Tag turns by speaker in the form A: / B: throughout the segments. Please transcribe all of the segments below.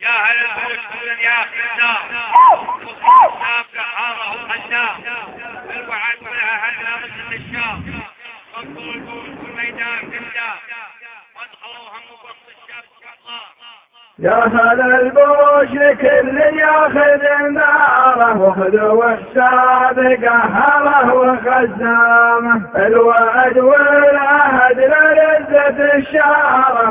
A: يا هلا كل يا خدام خدام قهاره وخدام الوعد كلها هلا مثل الشام. انظروا البوس والميدان قدام وادخلوا هم وسط الشاب
B: يا هلا البوش كل ياخذ ناره. وخذوا السابق قهره وخزامه. الوعد والعهد لرزة الشاره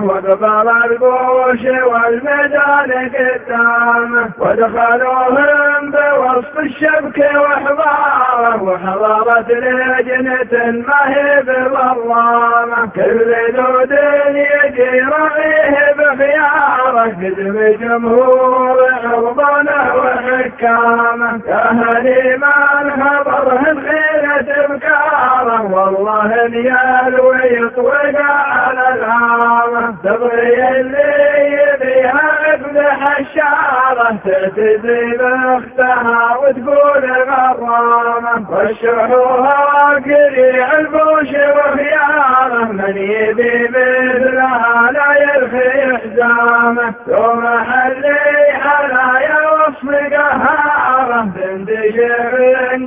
B: وقبل البوش والميدان قدامه ودخلوهم بوسط الشبك وحضاره وحضرت لجنة ما هي بظلامه كل ذو يجي رعيه بخياره قدم جمهور عرضنا وحكامه يا هني ما خبره خيرة بكاره والله نيال ويطوق على تبغي اللي يبيها افلح الشارة تعتزي باختها وتقول غرامة رشحوها قريع البوش وخيانة من يبي مثلها لا يرخي حزامه يوم حلي حلايا وصف قهارة بنت شيخ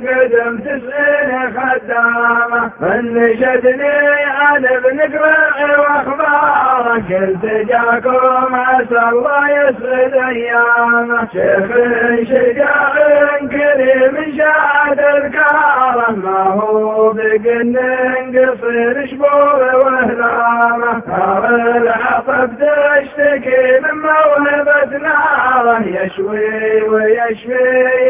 B: قدم تسعين خدامة من نشدني عن ابن قرع واخباره قلت جاكم عسى الله يسعد ايامه شيخ شجاع كريم شاد الكارة ما هو بقن قصير شبور واهلامه نار العطف تشتكي من موهبة ناره يشوي ويشفي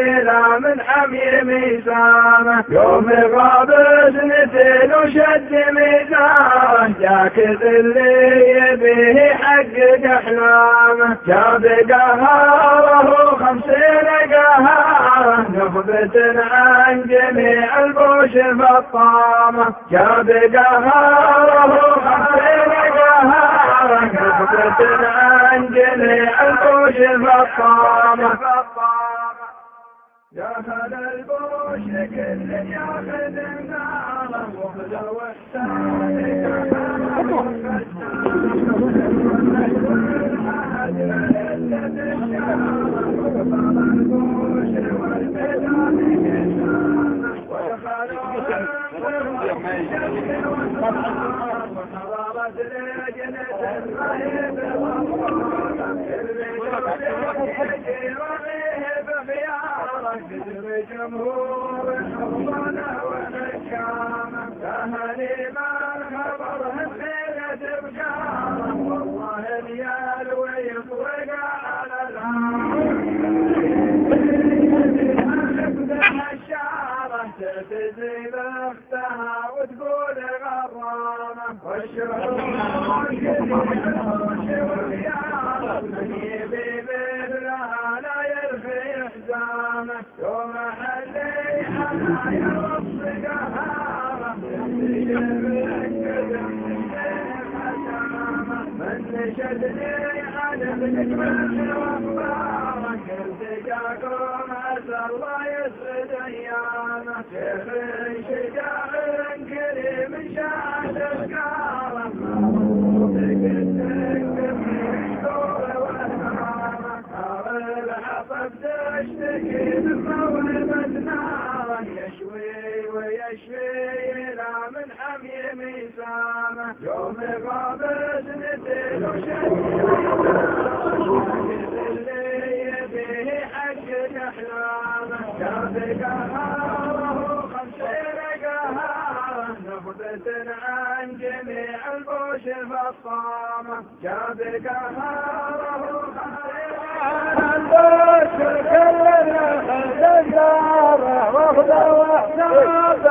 B: حمي ميزانه. يوم غاب سنتين وشد ميزانه جاك اللي يبيه حقق احلامه جاب قهاره خمسين قهاره نخبة عن جميع البوش الفطامة جاب قهاره خمسين قهاره نخبة عن جميع البوش الفطامة يا هلا البوش كل ياخذ النار. وخذ وحضرت لجنة المهيب قدر جمهور حضنا ونشامة فهلي ما خبره خيرة بكارة والله اليال ويطوق على الشارة تتزي بختها وتقول غرامة. والشعور من يبي بذلها حلايا وصف قهارة من نشدني عن ابن واخباره قلت جاكم عسى الله يسعد ايامه شيخ شجاع كريم شاد افكاره الحطب تشتكي ناره يشوي ويشفي لا من حمي ميسامه يوم غاب سنتين اللي يبيه حق احلامه شاف قهاره خمسين قهاره نخبة عن جميع البوش الفصامة جاب قهاره خمسين البوش كلنا خزاره وحساب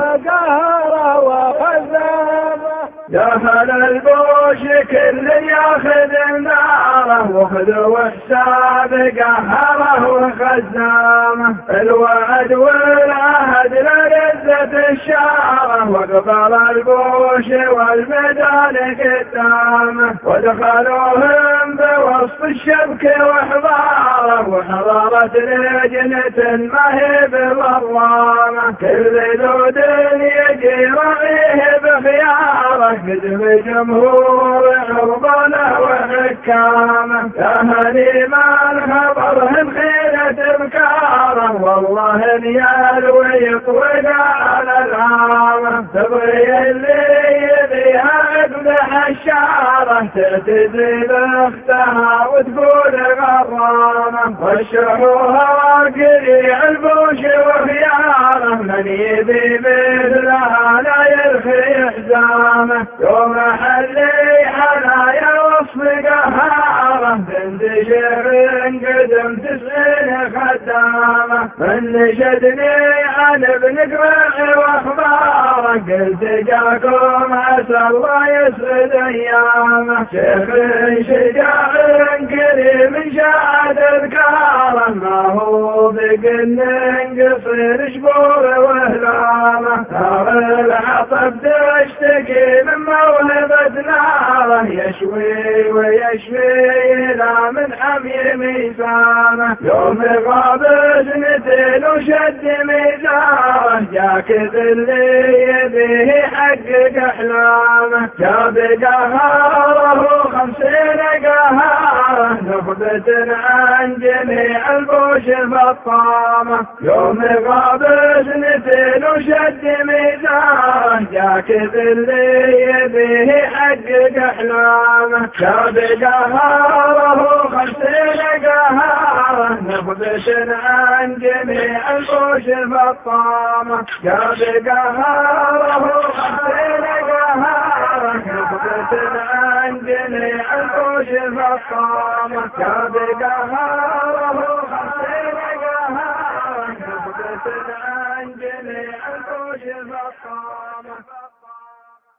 B: وخزامه يا البوش كل ياخذ الناره وخذوا حساب قهره وخزامه الوعد والعهد لرزة الشاره وقبل البوش والميدان قدامه ودخلوهم بوسط الشبك وحضاره وحضرت لجنة ما هي بظلامه كل ذو يجي رعيه بخياره قدم جمهور عربنا وحكامه تهني ما الخبر خيرة بكاره والله نيال ويطوق على الهامة تبغي اللي يبيها اقبح الشارة تعتدي باختها وتقول غرامة وشحوها قريع البوش وخيارة من يبي مثلها لا يرخي حزامه يوم حلي حلايا وصف قهارة بنت شيخ قدم تسعين خدامة من نشدني عن ابن قرع قلت جاكم عسى الله يسعد ايامه شيخ شجاع كريم شاد اذكاره ما هو بقل قصير شبور واهلامه نار العطب تشتكي من موهبة ناره يشوي ويشفي غاب سنتين وشد ميزانه جاك اللي يبيه حقق احلامه جاب قهاره خمسين قهاره نخبة عن جميع البوش البطامة يوم غاب سنتين وشد ميزانه جاك اللي يبيه حقق احلامه جاب قهاره عن جميع البوش البطامة جاب قهاره خمسين قهاره نخبة عن جميع البوش البطامة جاب قهاره